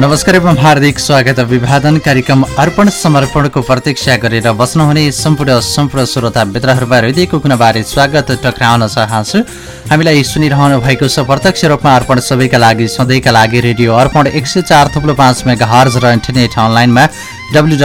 नमस्कार एवं हार्दिक स्वागत अभिवादन कार्यक्रम अर्पण समर्पणको प्रतीक्षा गरेर बस्नुहुने सम्पूर्ण सम्पूर्ण श्रोता मित्रहरूमा हृदयको कुनाबारे स्वागत टक्राउन चाहन्छु। हामीलाई सुनिरहनु भएको छ प्रत्यक्ष रूपमा अर्पण सबैका लागि सधैँका लागि रेडियो अर्पण एक सय चार थुप्रो पाँच मेगा हर्ज र इन्टरनेट अनलाइनमा W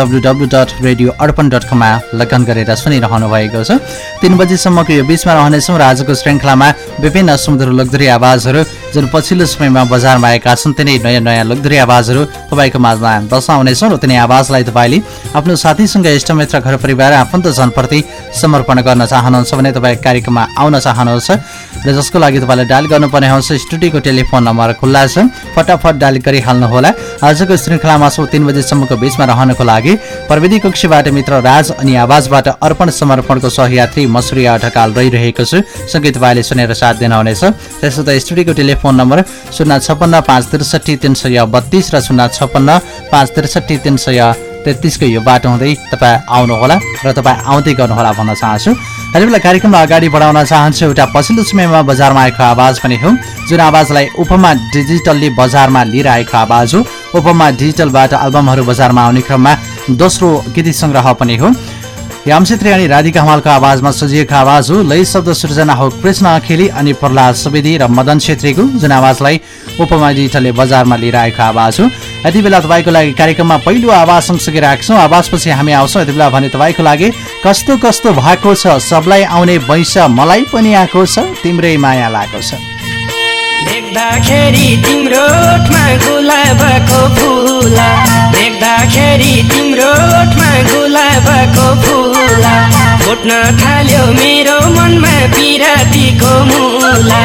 dot radio Arpan dot कममा लगन गरेर सुनिरहनु भएको छ। तिन बजीसम्मको यो बिचमा रहनेछौँ र आजको श्रृङ्खलामा विभिन्न सुमधुर लोकधुरी आवाजहरू जुन पछिल्लो समयमा बजारमा आएका छन् तिनै नयाँ नयाँ लोकधुरी आवाजहरू तपाईँको माझमा दर्शाउनेछौँ र तिनै आवाजलाई तपाईँले आफ्नो साथीसँग इष्टमित्र घर परिवार आफन्त जनप्रति समर्पण गर्न चाहनुहुन्छ भने तपाईँ कार्यक्रममा आउन चाहनुहुन्छ। र जसको लागि तपाईँलाई डायल गर्नुपर्ने हुन्छ स्टुडियोको टेलिफोन नम्बर खुल्ला छ। फटाफट डायल गरिहाल्नुहोला। आजको श्रृङ्खलामा सो तिन बजीसम्मको बिचमा रहनको लागि प्रविधि कक्षबाट मित्र राज अनि आवाजबाट अर्पण समर्पणको सहयात्री मसुरिया ढकाल रहिरहेको छु। सँगै तपाईँले सुनेर साथ दिनुहुनेछ। त स्टुडियोको टेलिफोन नम्बर शून्य छप्पन्न पाँच त्रिसठी तिन सय बत्तिस र शून्य छप्पन्न पाँच त्रिसठी तिन सय तेत्तिसको यो बाटो हुँदै तपाईँ आउनुहोला र तपाईँ आउँदै गर्नुहोला भन्न चाहन्छु। यति बेला कार्यक्रमलाई अगाडि बढाउन चाहन्छु। एउटा पछिल्लो समयमा बजारमा आएको आवाज पनि हो जुन आवाजलाई उपमा डिजिटलले बजारमा लिएर आएको आवाज हो। उपमा डिजिटलबाट एल्बमहरू बजारमा आउने क्रममा दोस्रो गीत सङ्ग्रह पनि हो। यामछेत्री अनि राधिका हमालको आवाजमा सजिएको आवाज हो। लय शब्द सृजना हो। कृष्ण अखेली अनि प्रहलाद सुवेदी र मदन छेत्रीको जुन आवाजलाई उपमा डिजिटलले बजारमा लिएर आएको आवाज हो। यति बेला तपाईँको लागि कार्यक्रममा पहिलो आवाज सँगसँगै राख्छौँ। आवाजपछि हामी आउँछौँ। यति बेला भने तपाईँको लागि कस्तो कस्तो भएको छ? सबलाई आउने वैश मलाई पनि आएको छ। तिम्रै माया लागेको छ। देख्दाखेरि तिम्रो गुलाबको फुला। देख्दाखेरि तिम्रो गुलाबको फुला। फुट्न थाल्यो मेरो मनमा पिरातीको मुला।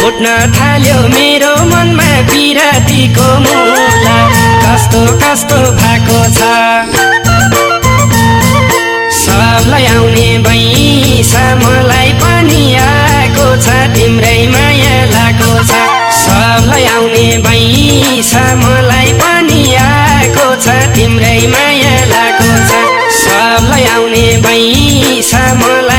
फुट्न थाल्यो मेरो मनमा पिरातीको मुला। कस्तो कस्तो भएको छ? सबलाई आउने भैसा मलाई पनि छ तिम्रै माया लागेको छ। सबलाई आउने भैसा मलाई पनि आएको छ। तिम्रै माया लागेको छ सबलाई आउने भैसा मलाई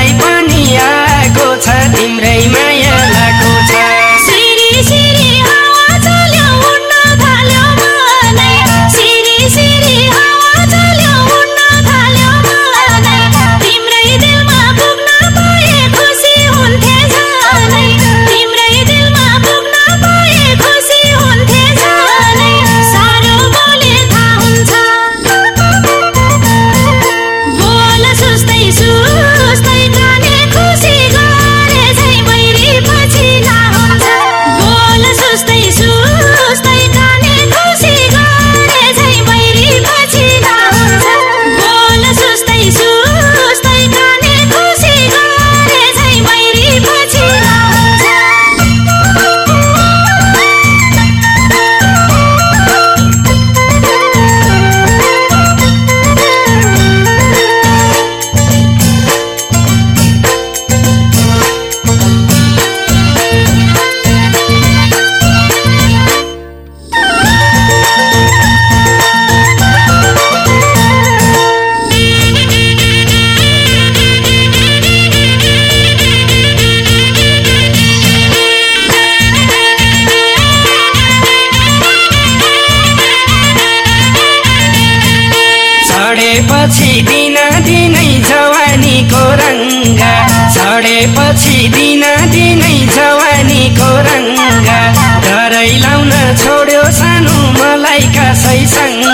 लाउन छोड्यो सानो मलाई कसैसँग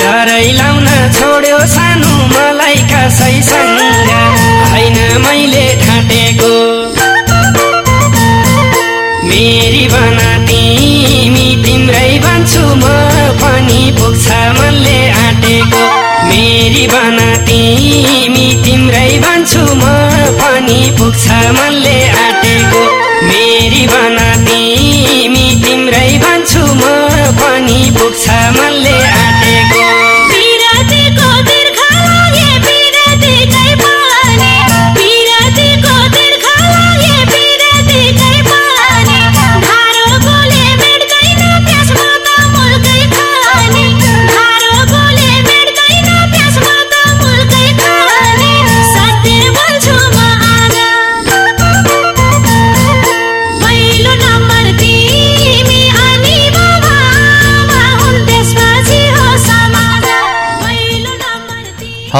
डरै लाउन छोड्यो सानो मलाई कसैसँग होइन मैले ठाँटेको मेरी बना तिमी तिम्रै भन्छु म पनि पुग्छ मनले आँटेको। मेरी बना तिमी तिम्रै भन्छु म पनि पुग्छ मनले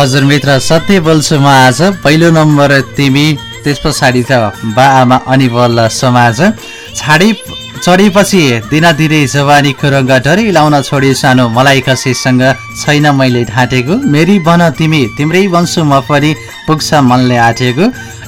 हजुर मित्र सत्य बोल्छु म आज। पहिलो नम्बर तिमी त्यस पछाडि त बा आमा अनि बल्ल समाज। छाडी चढेपछि दिनादिनै जवानीको रङ्ग डरै लाउन छोडे सानो मलाई कसैसँग छैन मैले ढाँटेको। मेरी बन तिमी तिम्रै बन्छु म पनि पुग्छ मनले आँटेको।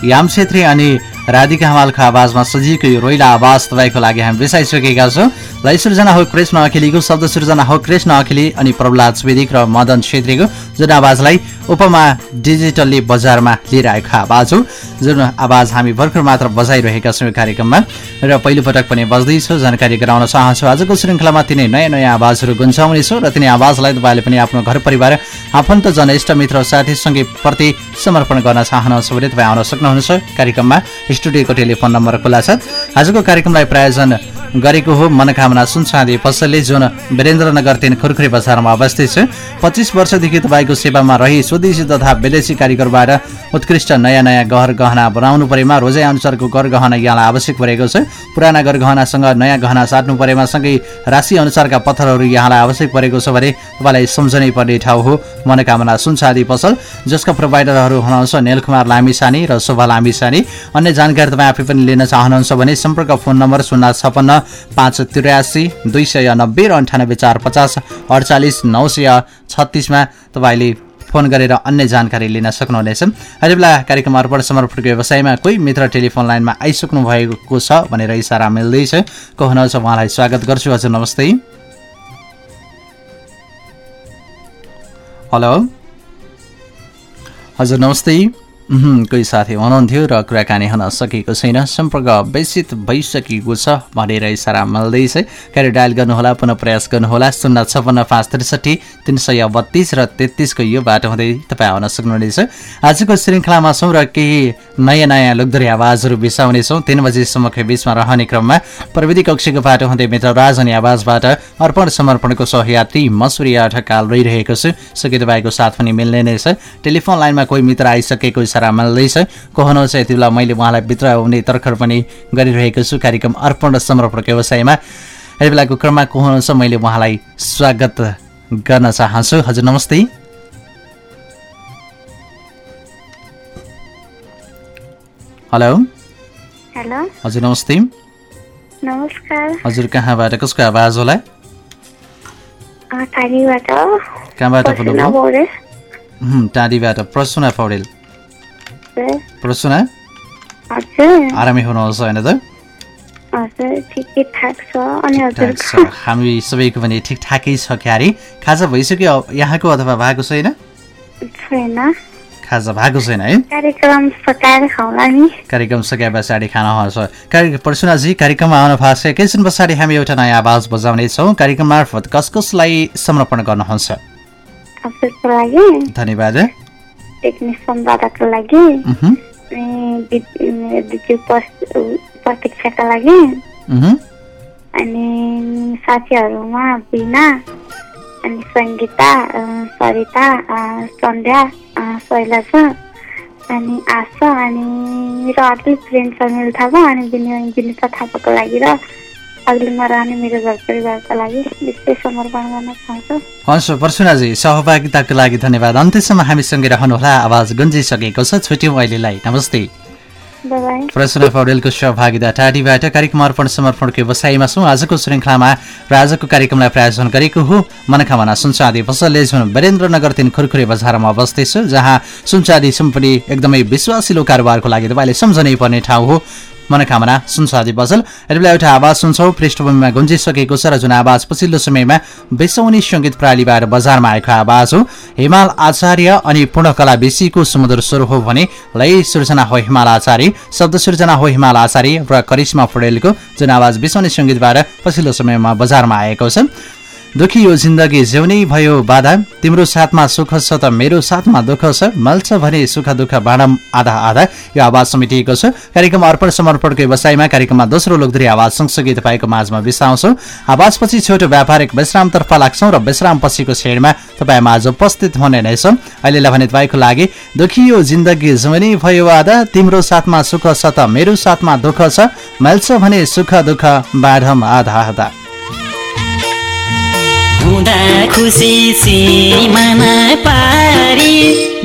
याम छेत्री अनि राधिका हमालको आवाजमा सजिएको यो रोइला आवाज तपाईँको लागि हामी बिसाइसकेका छौँ। लाई सृजना हो कृष्ण अखिलीको शब्द सृजना हो कृष्ण अखिली अनि प्रहलाद स्वेदिक र मदन छेत्रीको जुन आवाजलाई उपमा डिजिटल्ली बजारमा लिएर आएको आवाज हो जुन आवाज हामी भर्खर मात्र बजाइरहेका छौँ कार्यक्रममा। र पहिलोपटक पनि बज्दैछु जानकारी गराउन चाहन्छु। आजको श्रृङ्खलामा तिनै नयाँ नयाँ आवाजहरू गुन्साउनेछु र तिनी आवाजलाई तपाईँले पनि आफ्नो घर परिवार आफन्त जनइष्ट मित्र साथीसँगै प्रति समर्पण गर्न चाहनुहुन्छ भने तपाईँ आउन सक्नुहुन्छ। कार्यक्रममा स्टुडियोको टेलिफोन नम्बर खुला छ। आजको कार्यक्रमलाई प्रायोजन गरेको हो। मनोकामना सुनसादी पसलले जुन वीरेन्द्रनगर तिन खुर्खुरी बजारमा अवस्थित छ पच्चिस वर्षदेखि तपाईँको सेवामा रही स्वदेशी तथा विदेशी कारिगरबाट उत्कृष्ट नयाँ नयाँ गहर गहना बनाउनु परेमा रोजाइ अनुसारको गर गहना यहाँलाई आवश्यक परेको छ। पुराना गर गहनासँग नयाँ गहना साट्नु परेमा सँगै राशि अनुसारका पत्थरहरू यहाँलाई आवश्यक परेको छ भने तपाईँलाई सम्झनै पर्ने ठाउँ हो। मनोकामना सुनसादी पसल जसका प्रोभाइडरहरू हुनुहुन्छ नेलकुमार लामिसानी र शोभा लामिसानी। अन्य जानकारी तपाईँ आफै पनि लिन चाहनुहुन्छ भने सम्पर्क फोन नम्बर शून्य छपन्न पाँच त्रियासी दुई सय नब्बे र अन्ठानब्बे चार पचास अडचालिस नौ सय छत्तिसमा तपाईँले फोन गरेर अन्य जानकारी लिन सक्नुहुनेछ। अहिले बेला कार्यक्रम अर्पण समर्पणको व्यवसायमा कोही मित्र टेलिफोन लाइनमा आइसक्नु भएको छ भनेर इसारा मिल्दैछ। को हुनुहुन्छ उहाँलाई स्वागत गर्छु। हजुर नमस्ते। हेलो। हजुर नमस्ते। कोही साथी हुनुहुन्थ्यो र कुराकानी हुन सकेको छैन। सम्पर्क व्यसित भइसकेको छ भनेर इसारा मिल्दैछ। कार्य डायल गर्नुहोला पुनः प्रयास गर्नुहोला। शून्य छपन्न पाँच त्रिसठी तिन सय बत्तिस र तेत्तिसको यो बाटो हुँदै तपाईँ आउन सक्नुहुनेछ। आजको श्रृङ्खलामा छौँ र केही नयाँ नयाँ लुकधरी आवाजहरू बिसाउनेछौँ। तिन बजीसम्मको बिचमा रहने क्रममा प्रविधि कक्षको बाटो हुँदै मित्र राज अनि आवाजबाट अर्पण समर्पणको सहयात्री मसुरी ढकाल रहिरहेको छु। सके तपाईँको साथ पनि मिल्ने नै छ। टेलिफोन लाइनमा कोही मित्र आइसकेको इसारा मिल्दैछ को हुनुहुन्छ यति बेला मैले उहाँलाई भित्र आउने तर्खर पनि गरिरहेको छु कार्यक्रम अर्पण र समर्पणको व्यवसायमा। यति बेलाको क्रममा हुनुहुन्छ मैले उहाँलाई स्वागत गर्न चाहन्छु। हजुर नमस्ते। हेलो। हेलो। हजुर नमस्ते। नमस्कार। हजुर कहाँबाट कसको आवाज होला? टाढीबाट प्रसुना पौडेल। प्रसुना आरामै हुनुहुन्छ होइन त हामी सबैको पनि ठिकठाकै छ क्यारे खाजा भइसक्यो यहाँको अथवा भएको छैन खाजा भएको छैन है कार्यक्रम कार्यक्रम सके पछाडि खाना कार्य प्रसुनाजी कार्यक्रममा आउनु भएको छ एकैछिन पछाडि हामी एउटा नयाँ आवाज बजाउनेछौँ कार्यक्रम मार्फत कस कसलाई समर्पण गर्नुहुन्छ धन्यवाद टेक्निसियन दादाको लागि प्रतीक्षाका लागि। अनि साथीहरूमा बिना अनि सङ्गीता सरिता सन्ध्या शैलजा अनि आशा अनि मेरो अर्कै फ्रेन्ड छ मेरो थापा अनि विनिता थापाको लागि र रहने मेरो घर परिवारको लागि विशेष समर्पण गर्न चाहन्छु हन्छ प्रसुनाजी सहभागिताको लागि धन्यवाद। अन्त्यसम्म हामीसँगै रहनुहोला। आवाज गुन्जिसकेको छ। छुट्यौँ अहिलेलाई। नमस्ते। प्रसन्न पौडेलको सहभागिता टाढीबाट कार्यक्रम अर्पण समर्पणको व्यवसायमा छौँ। आजको श्रृङ्खलामा र आजको कार्यक्रमलाई प्रायोजन गरेको हो मनोकामना सुनचाँदी पसलले जुन वीरेन्द्रनगर तिन खुरखुरे बजारमा अवस्थित छ जहाँ सुनचाँदी सुम्पनी एकदमै विश्वासिलो कारोबारको लागि तपाईँले सम्झनै पर्ने ठाउँ हो। मनोकामना सुनसादी पसल यति बेला एउटा आवाज सुन्छौँ पृष्ठभूमिमा गुन्जिसकेको छ र जुन आवाज पछिल्लो समयमा बेसौनी सङ्गीत प्रणालीबाट बजारमा आएको आवाज हो हिमाल आचार्य अनि पूर्णकला बेसीको समुद्र स्वर हो भने लय सृजना हो हिमाल आचार्य शब्द सृजना हो हिमाल आचार्य र करिश्मा पौडेलको जुन आवाज बेसौनी सङ्गीतबाट पछिल्लो समयमा बजारमा आएको छ। दुखी यो जिन्दगी जिउनै भयो बाधा तिम्रो साथमा सुख छ त मेरो साथमा दुःख छ। मल्छ भने सुख दुःख बाँडम आधा आधा। यो आवाज समेटिएको छ। कार्यक्रम अर्पण समर्पणको व्यवसायमा कार्यक्रममा दोस्रो लोकधरी आवाज सँगसँगै तपाईँको माझमा बिसाउँछौँ। आवाजपछि छोटो व्यापारिक विश्रामतर्फ लाग्छौँ र विश्राम पछिको श्रेणीमा तपाईँमा आज उपस्थित हुने नै छौँ। अहिलेलाई भने तपाईँको लागि दुखी यो जिन्दगी जिउनै भयो आधा। तिम्रो साथमा सुख छ त मेरो साथमा दुःख छ। मल्छ भने सुख दुःख बाँडम आधा आधा। हुँदा खुसी सिमाना पारी।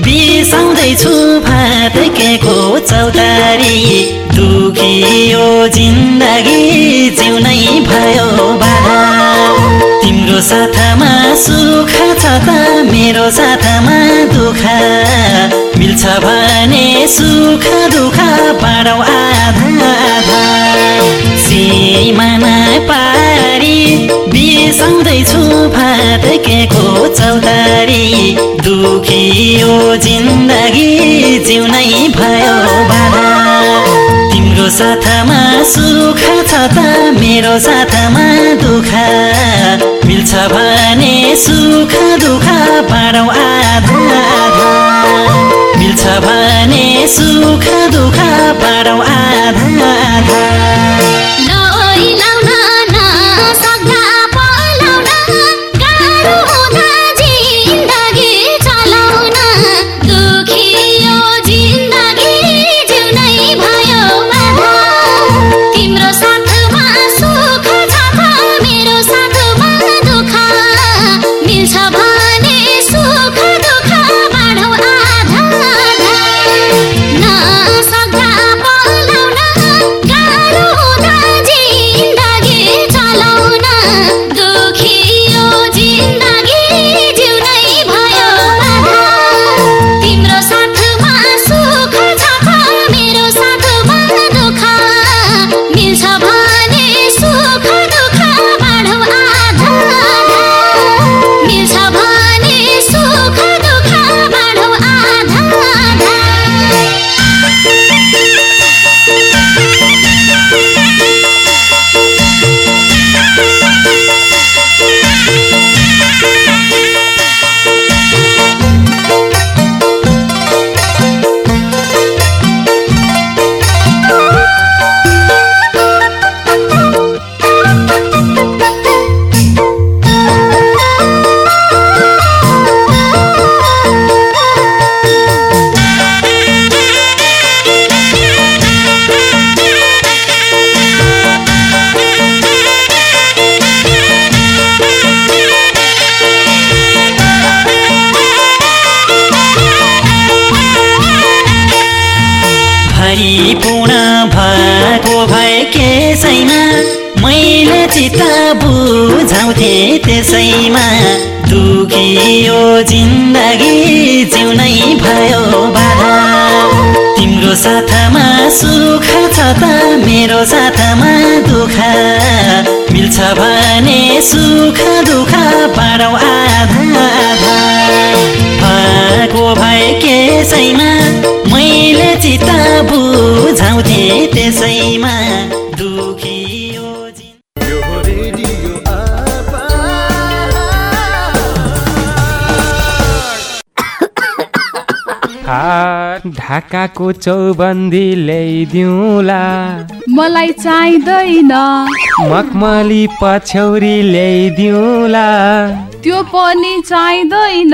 बिसाउँदैछु भात केको चौतारी। दुखी यो जिन्दगी जिउनै भयो बाधा तिम्रो साथमा सुख छ त मेरो साथमा दुःख। मिल्छ भने सुख दुःख बाँडौ आधा आधा। सिमाना पारी बिसाउँदैछु भात केको चौतारी। दुखी यो जिन्दगी जिउनै भयो बाधा। तिम्रो साथमा सुख छ त मेरो साथमा दुःख। मिल्छ भने सुख दुःख बाँडौ आधा। मिल्छ भने सुख भरिपूर्ण भएको भए केसैमा मैले चित्त बुझाउँथे त्यसैमा। दुखी यो जिन्दगी जिउनै भयो बाधा। तिम्रो साथमा सुख छ त मेरो साथमा दुःख। मिल्छ भने सुख दुःख बाँडौ आधा आधा। भएको भए केसैमा मैले चित्त बुझाउँथे त्यसैमा दुखी ढाकाको चौबन्दी ल्याइदिउँला। मलाई चाहिँदैन। मखमली पछ्यौरी ल्याइदिउँला। त्यो पनि चाहिँदैन।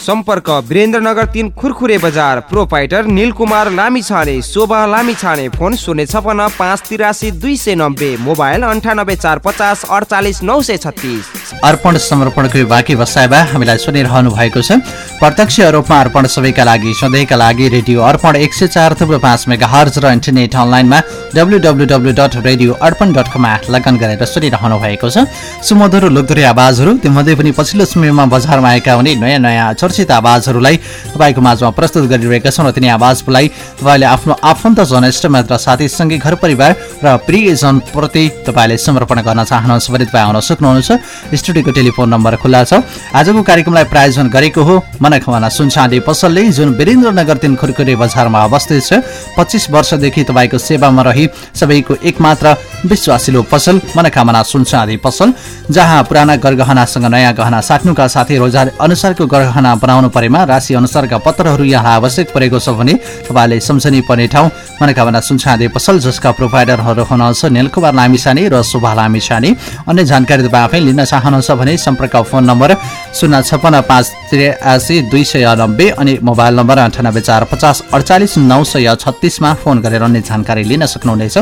सम्पर्क वीरेन्द्रनगर तिन खुरखुरे बजार। प्रोपाइटर निलकुमार लामी छाने शोभा लामी छाने फोन शून्य छपन्न पाँच तिरासी दुई सय नब्बे मोबाइल अन्ठानब्बे चार पचास अडचालिस नौ सय छत्तिस। अर्पण समर्पणको बाँकी बसाइबा हामीलाई सुनिरहनु भएको छ। प्रत्यक्ष रूपमा अर्पण सबैका लागि सधैँका लागि रेडियो अर्पण एक सय चार थुप्रो पाँच मेगा हर्ज र इन्टरनेट अनलाइनमा W W W dot radio Arpan dot कममा लगन गरेर सुनिरहनु भएको छ। सुमधुर लोकधुरी आवाजहरू त्योमध्ये पनि पछिल्लो समयमा बजारमा आएका हुने नयाँ नयाँ चर्चित आवाजहरूलाई तपाईँको माझमा प्रस्तुत गरिरहेका छौँ र तिनी आवाजलाई तपाईँले आफ्नो आफन्तजन इष्टमित्र साथीसँगै घर परिवार र प्रियजनप्रति तपाईँले समर्पण गर्न चाहनुहुन्छ भने तपाईँ आउन सक्नुहुन्छ। स्टुडियोको टेलिफोन नम्बर खुल्ला छ। आजको कार्यक्रमलाई प्रायोजन गरेको हो मनखमाना सुनचाँदी पसलले जुन वीरेन्द्रनगर तिन खुरखुरे बजारमा अवस्थित छ। पच्चिस वर्षदेखि तपाईँको सेवामा रही सबैको एकमात्र विश्वासिलो पसल मनोकामना सुनचाँदी पसल जहाँ पुराना गरगहनासँग नयाँ गहना साट्नुका साथै रोजार अनुसारको गरगहना बनाउनु परेमा राशि अनुसारका पत्रहरू यहाँ आवश्यक परेको छ भने तपाईँले सम्झनी पर्ने ठाउँ मनोकामना सुनचाँदी पसल जसका प्रोभाइडरहरू हुनुहुन्छ नेलकुमार लामिसाने र शोभा लामिसाने। अन्य जानकारी तपाईँ आफै लिन चाहनुहुन्छ भने सम्पर्क फोन नम्बर शून्य छपन्न पाँच त्रियासी दुई सय नब्बे अनि मोबाइल नम्बर अन्ठानब्बे चार पचास अडचालिस नौ सय छत्तिसमा फोन गरेर अन्य जानकारी लिन सक्नुहुनेछ।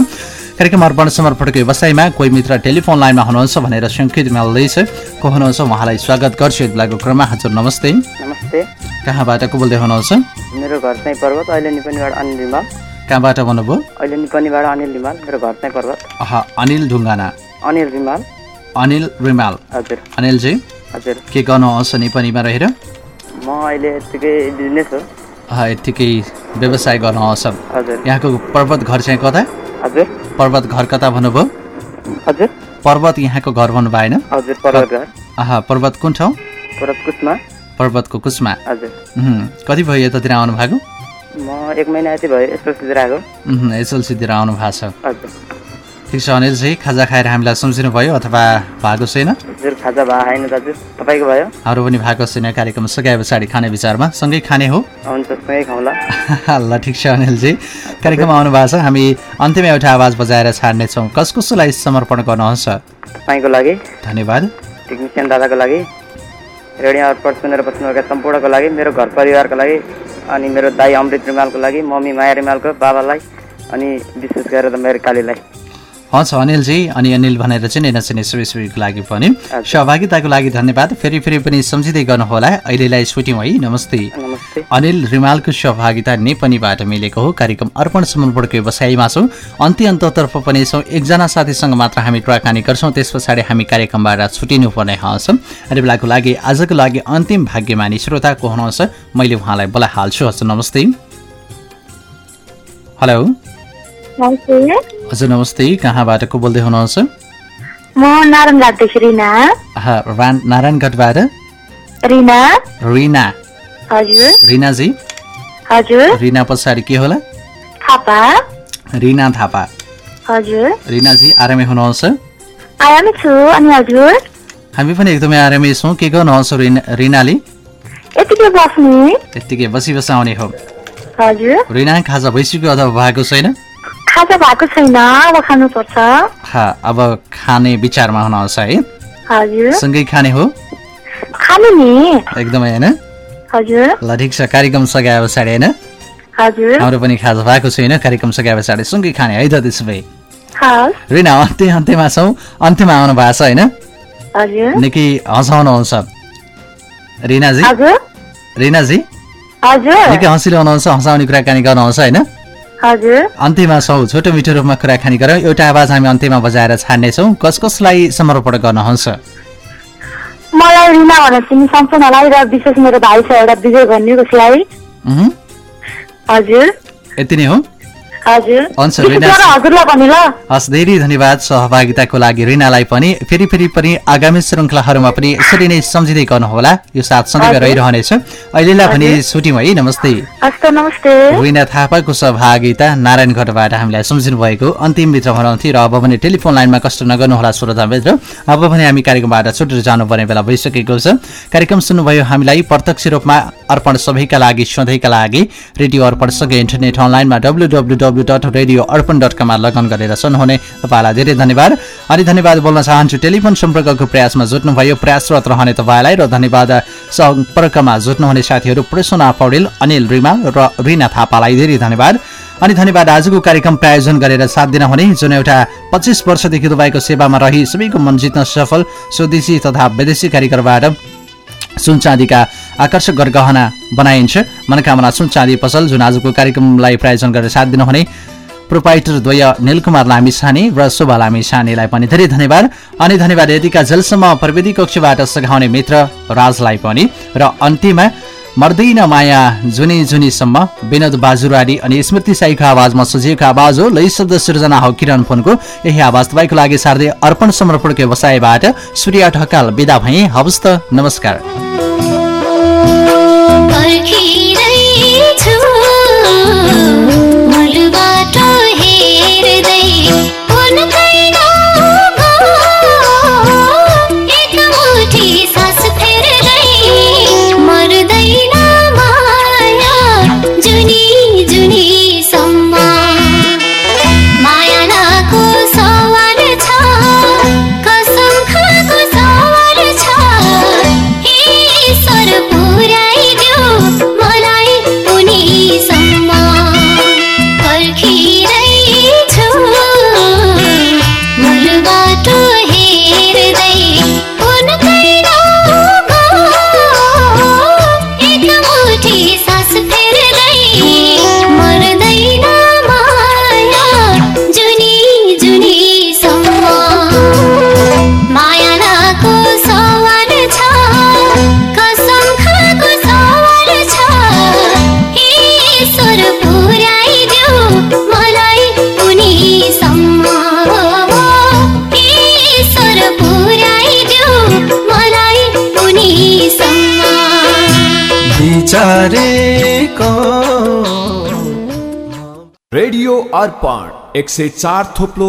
कार्यक्रम अर्पण समर्पणको व्यवसायमा कोही मित्र टेलिफोन लाइनमा हुनुहुन्छ भनेर सङ्केत मिल्दैछ को हुनुहुन्छ? उहाँलाई स्वागत गर्छु यति बेलाको क्रममा। हजुर नमस्ते। नमस्ते। कहाँबाट को बोल्दै हुनुहुन्छ? मेरो घर चाहिँ पर्वत अहिले निपनीबाट अनिल रिमाल कहाँबाट भन्नुभयो? अहिले निपनीबाट अनिल रिमाल मेरो घर चाहिँ पर्वत। अह अनिल ढुङ्गाना। अनिल रिमाल अनिल रिमाल। हजुर। अनिलजी हजुर। के गर्नुहुन्छ नेपालीमा रहेर? म अहिले यत्तिकै बिजनेस हो। यत्तिकै व्यवसाय गर्नुहुन्छ। यहाँको पर्वत घर चाहिँ कता? हजुर। पर्वत घर कता भन्नुभयो? हजुर। पर्वत यहाँको घर भन्नु भएन हजुर पर्वत घर। आहा पर्वत कुन ठाउँ? पर्वत कुसमा पर्वतको कुसमा हजुर। कति भयो यतातिर आउनु भएको म एक महिना यति भयो सिधेर आएको। एसएलसीतिर आउनु भएको छ ठिक छ अनिलजी खाजा खाएर हामीलाई सम्झिनु भयो अथवा भएको छैन? खाजा भए होइन दाजु। तपाईँको भयो? हाम्रो पनि भएको छैन कार्यक्रम सघाए पछाडि खाने विचारमा। सँगै खाने हो? ल ठिक छ अनिलजी कार्यक्रममा आउनु भएको छ। हामी अन्त्यमा एउटा आवाज बजाएर छाड्नेछौँ। कस कसलाई समर्पण गर्नुहुन्छ? तपाईँको लागि। धन्यवाद। टेक्निसियन दादाको लागि। रेडियो अर्पण सुनेर बस्नुभएका सम्पूर्णको लागि। मेरो घर परिवारको लागि। अनि मेरो दाई अमृत रिमालको लागि। मम्मी माया रिमालको बाबालाई। अनि विशेष गरेर मेरो कालीलाई। हुन्छ अनिलजी अनि अनिल भनेर चाहिँ नचिने सबैको लागि पनि सहभागिताको लागि धन्यवाद। फेरि फेरि पनि सम्झिँदै गर्नुहोला। अहिलेलाई छुट्यौँ है। नमस्ते। अनिल रिमालको सहभागिता नेपनीबाट मिलेको हो। कार्यक्रम अर्पण समर्पणको व्यवसायमा छौँ। अन्त्य अन्ततर्फ पनि छौँ। एकजना साथीसँग मात्र हामी कुराकानी गर्छौँ। त्यस पछाडि हामी कार्यक्रमबाट छुटिनु पर्ने हुन्छ अनि बेलाको लागि आजको लागि अन्तिम भाग्यमानी श्रोता को हुनुहुन्छ? मैले उहाँलाई बोलाइहाल्छु। हजुर नमस्ते। हेलो। हजुर नमस्ते। कहाँबाट को बोल्दै हुनुहुन्छ? म नारायणघाटदेखि रिना। नारायणगढबाट? रिना। रिना। हजुर। रिनाजी? हजुर। रिना पछाडि के होला? थापा। रिना थापा। हजुर। रिनाजी आरामै हुनुहुन्छ? आयामै छु। अनि हजुर? हामी पनि एकदमै आरामै छौँ। के गर्नुहुन्छ रिना रिनाले? यतिकै बस्ने। यत्तिकै बसी बसाउने हो। हजुर। रिना खाजा भइसक्यो अथवा भएको छैन? खाजा भएको छैन? अब खानुपर्छ हा अब खाने विचारमा हुनुहुन्छ है। हजुर। सँगै खाने हो? खाने नि। एकदमै होइन? हजुर। ल ठिक छ। कार्यक्रम सघाए पछाडि होइन? हाम्रो पनि खाजा भएको छैन। कार्यक्रम सघाए पछाडि सँगै खाने है त त्यसो भए। रिना अन्त्य अन्त्यमा छौँ? अन्त्यमा आउनु भएको छ होइन? निकै हँसाउनुहुन्छ रिनाजी? रिनाजी? हजुर। निकै हँसिलो हुनुहुन्छ हँसाउने कुराकानी गर्नुहुन्छ होइन? अन्त्यमा छौँ छोटो मिठो रूपमा कुराकानी गरौँ। एउटा आवाज हामी अन्त्यमा बजाएर छाड्नेछौँ कस कसलाई समर्पण गर्नुहुन्छ? मलाई रिना भनेर चिनी सम्पूर्णलाई र विशेष मेरो भाइ छ एउटा विजय भन्ने उसलाई। हजुर। यति नै हो। हुन्छ, हस् धेरै धन्यवाद सहभागिताको लागि रिनालाई पनि। फेरि फेरि पनि आगामी श्रृङ्खलाहरूमा पनि यसरी नै सम्झिँदै गर्नुहोला। यो साथ सँगै रहिरहनेछ। अहिलेलाई भने छुट्यौँ है नमस्ते। रिना थापाको सहभागिता नारायणगढबाट हामीलाई सम्झिनु भएको अन्तिम मित्र हुनुहुन्थ्यो र अब भने टेलिफोन लाइनमा कष्ट नगर्नुहोला श्रोता मित्र। अब भने हामी कार्यक्रमबाट छुटेर जानुपर्ने बेला भइसकेको छ। कार्यक्रम सुन्नुभयो हामीलाई प्रत्यक्ष रूपमा अर्पण सबैका लागि सधैँका लागि। रेडियो अर्पणसँगै इन्टरनेट अनलाइनमा W W W dot radio Arpan dot कममा लगन गरेर सुन्नुहुने तपाईँलाई धेरै धन्यवाद। अनि धन्यवाद बोल्न चाहन्छु टेलिफोन सम्पर्कको प्रयासमा जुट्नुभयो। प्रयासरत रहने तपाईँलाई र धन्यवाद सम्पर्कमा जुट्नुहुने साथीहरू प्रसन्ना पौडेल अनिल रिमाल र रिना थापालाई धेरै धन्यवाद। अनि धन्यवाद आजको कार्यक्रम प्रायोजन गरेर साथ दिन हुने जुन एउटा पच्चिस वर्षदेखि तपाईँको सेवामा रही सबैको मन जित्न सफल स्वदेशी तथा विदेशी कारिगरबाट सुन चाँदीका आकर्षक गरगहना बनाइन्छ। मनोकामना सुन चाँदी पसल जुन आजको कार्यक्रमलाई प्रायोजन गरेर साथ दिनुहुने प्रोपाइटर द्वय निलकुमार लामिछाने र शोभा लामिछानेलाई पनि धेरै धन्यवाद। अनि धन्यवाद यतिका जेलसम्म प्रविधि कक्षबाट सघाउने मित्र राजलाई पनि। र अन्त्यमा मर्दैन माया जुनी जुनीसम्म विनोद बाजुराडी अनि स्मृति साईको आवाजमा सजिएको आवाज हो। लय शब्द सृजना हो किरण फोनको। यही आवाज तपाईँको लागि सार्दै अर्पण समर्पणको व्यवसायबाट सूर्य ढकाल विदा भए। हवस् त नमस्कार। पर्खिरहेछु विचारेको रेडियो अर्पण एक से चार थोप्लो